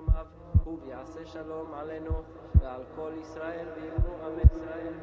ממרומיו, וביעשה שלום עלינו ועל כל ישראל ויבנו אמן ישראל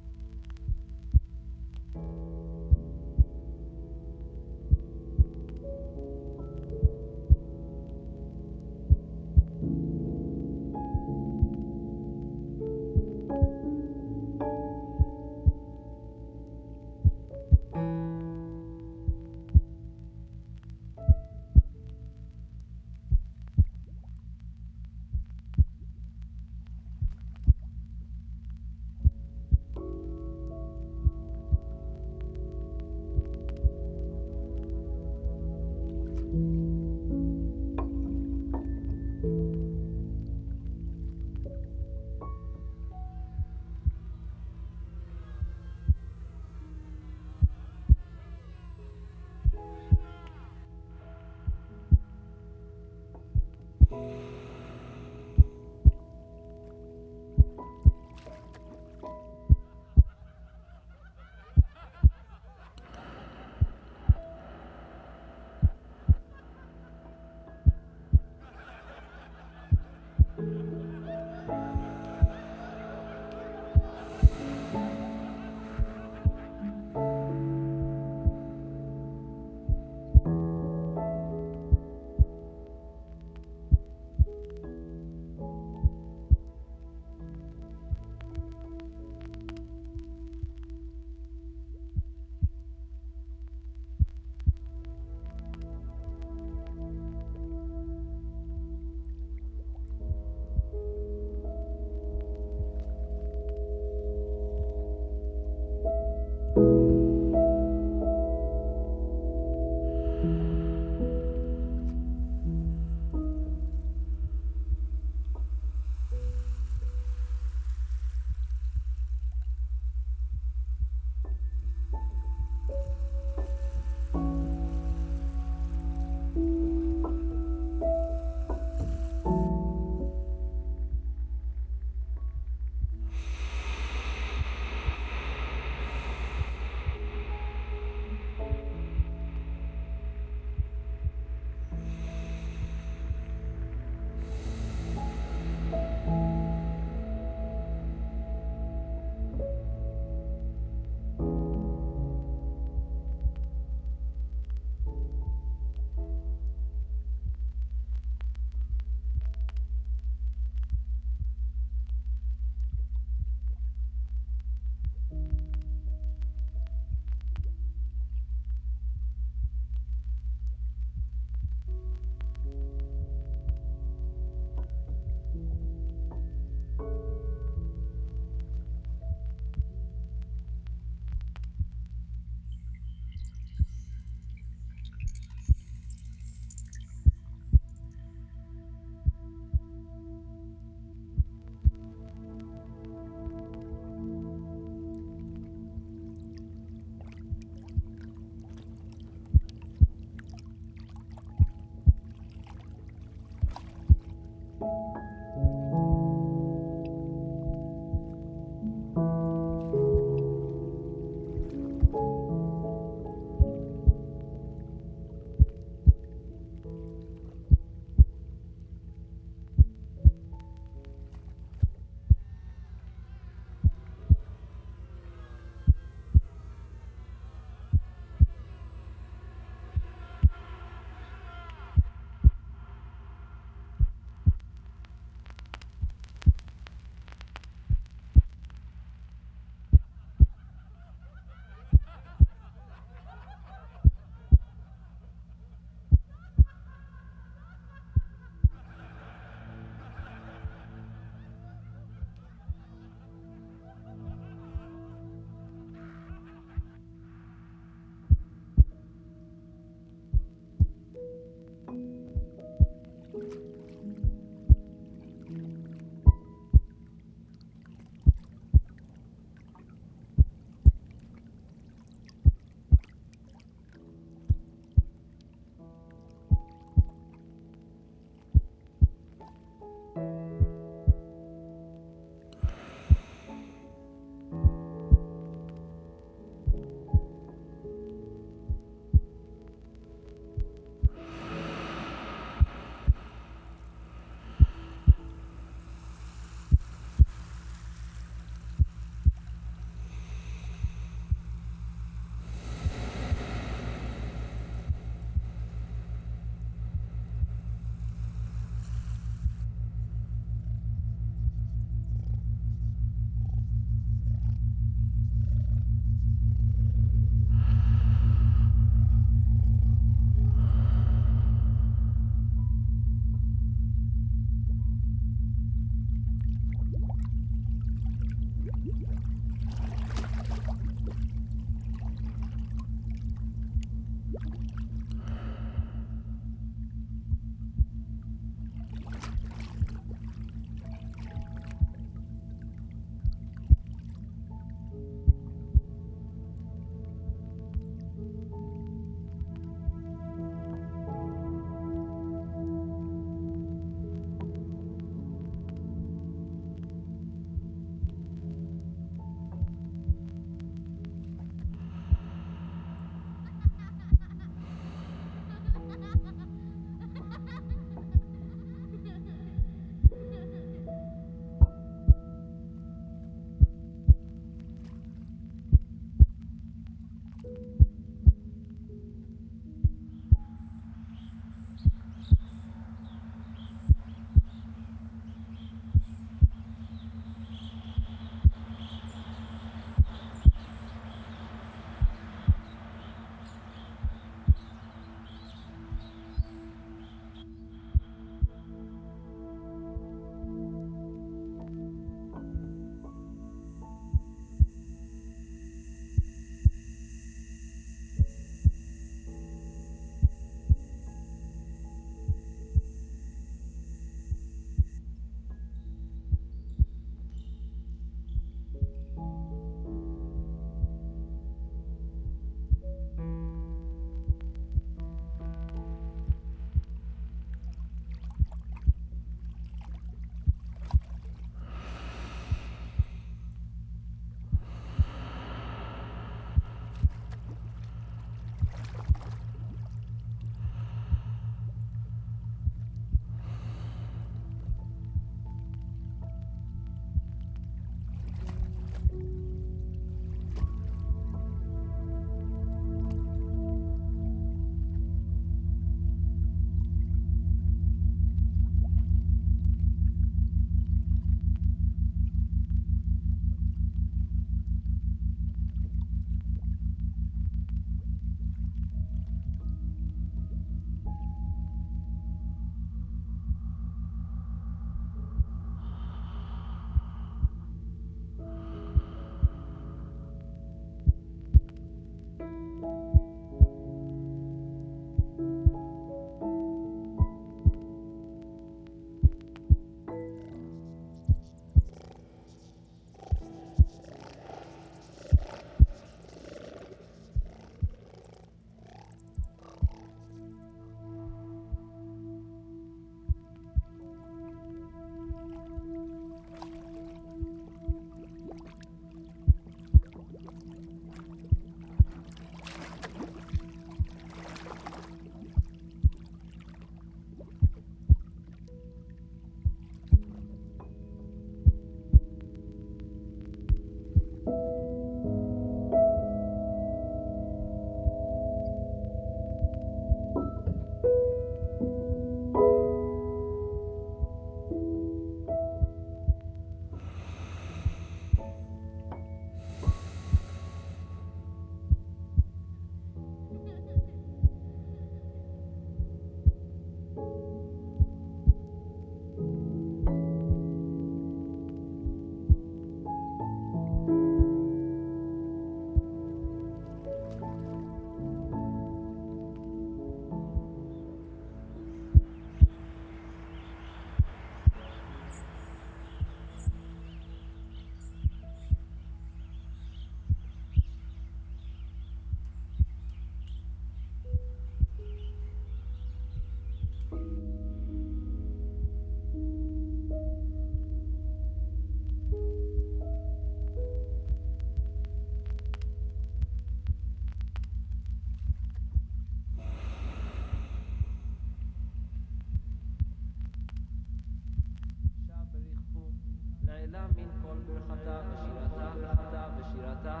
כל ברכתה ושירתה ברכתה ושירתה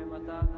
é matada.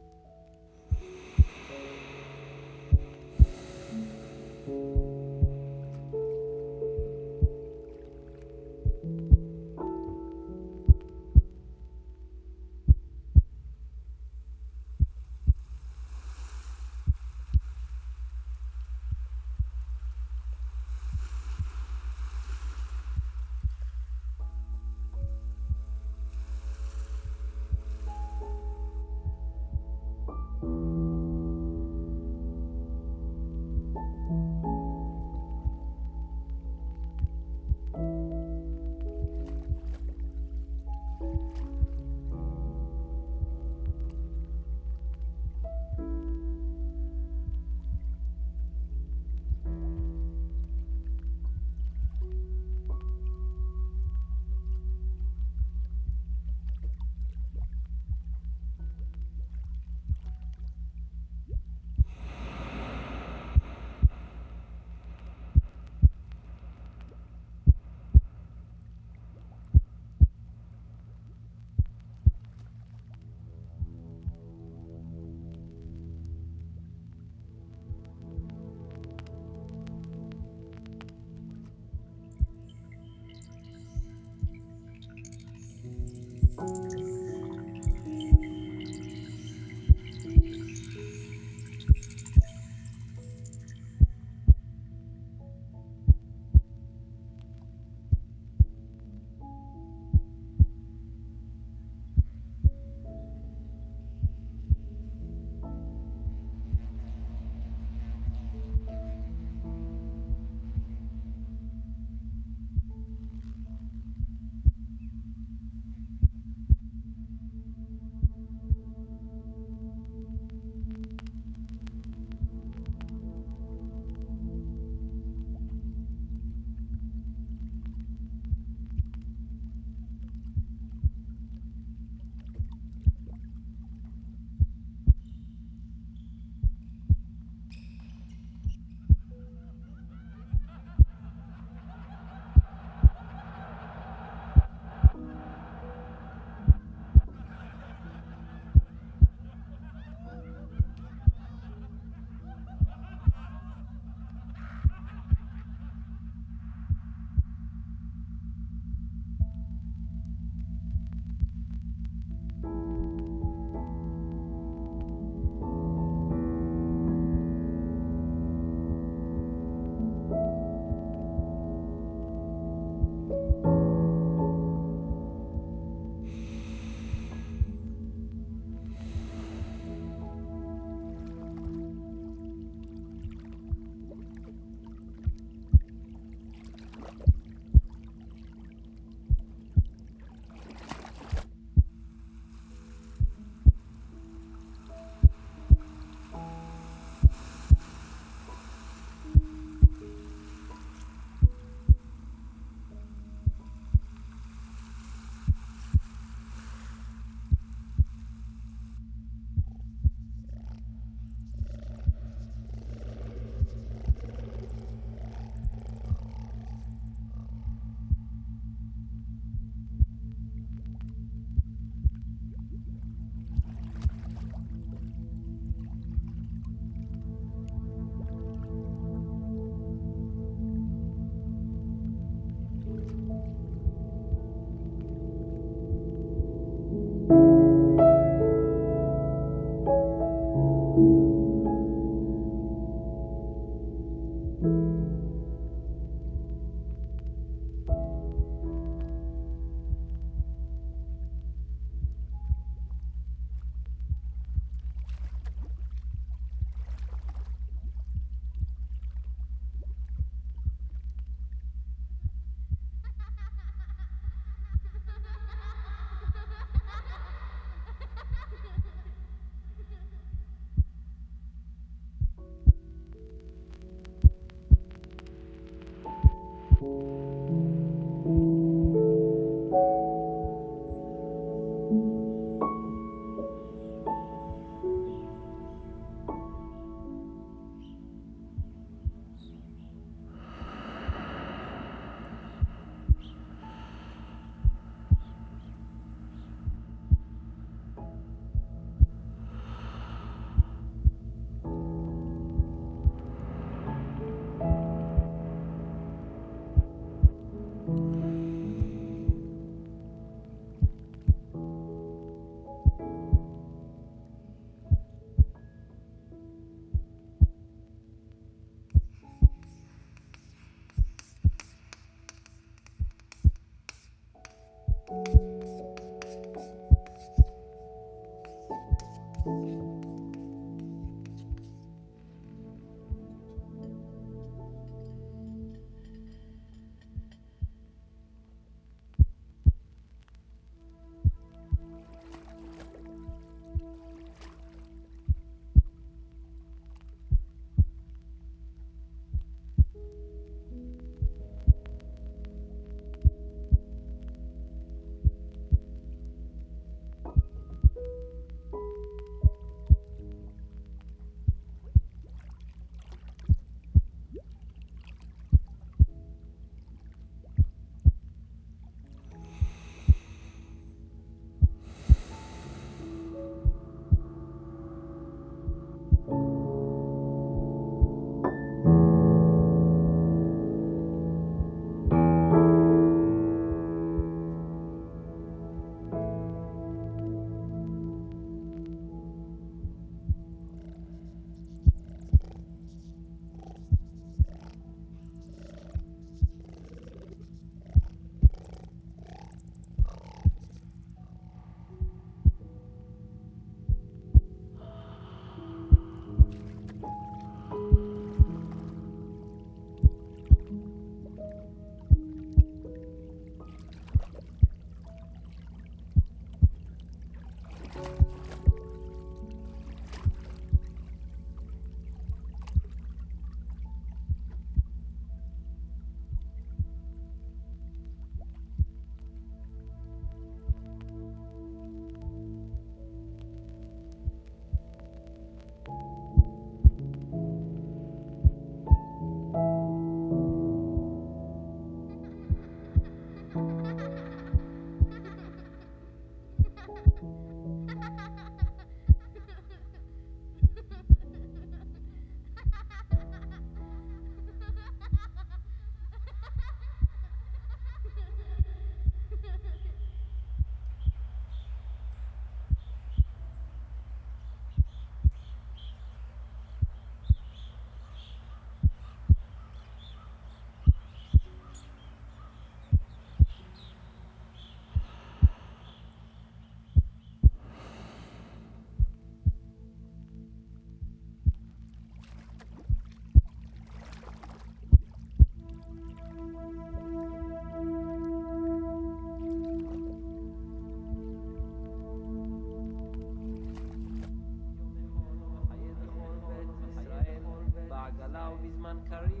Salman Khari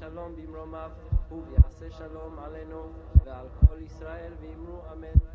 שלום במרומיו, ויעשה שלום עלינו ועל כל ישראל ואמרו אמן.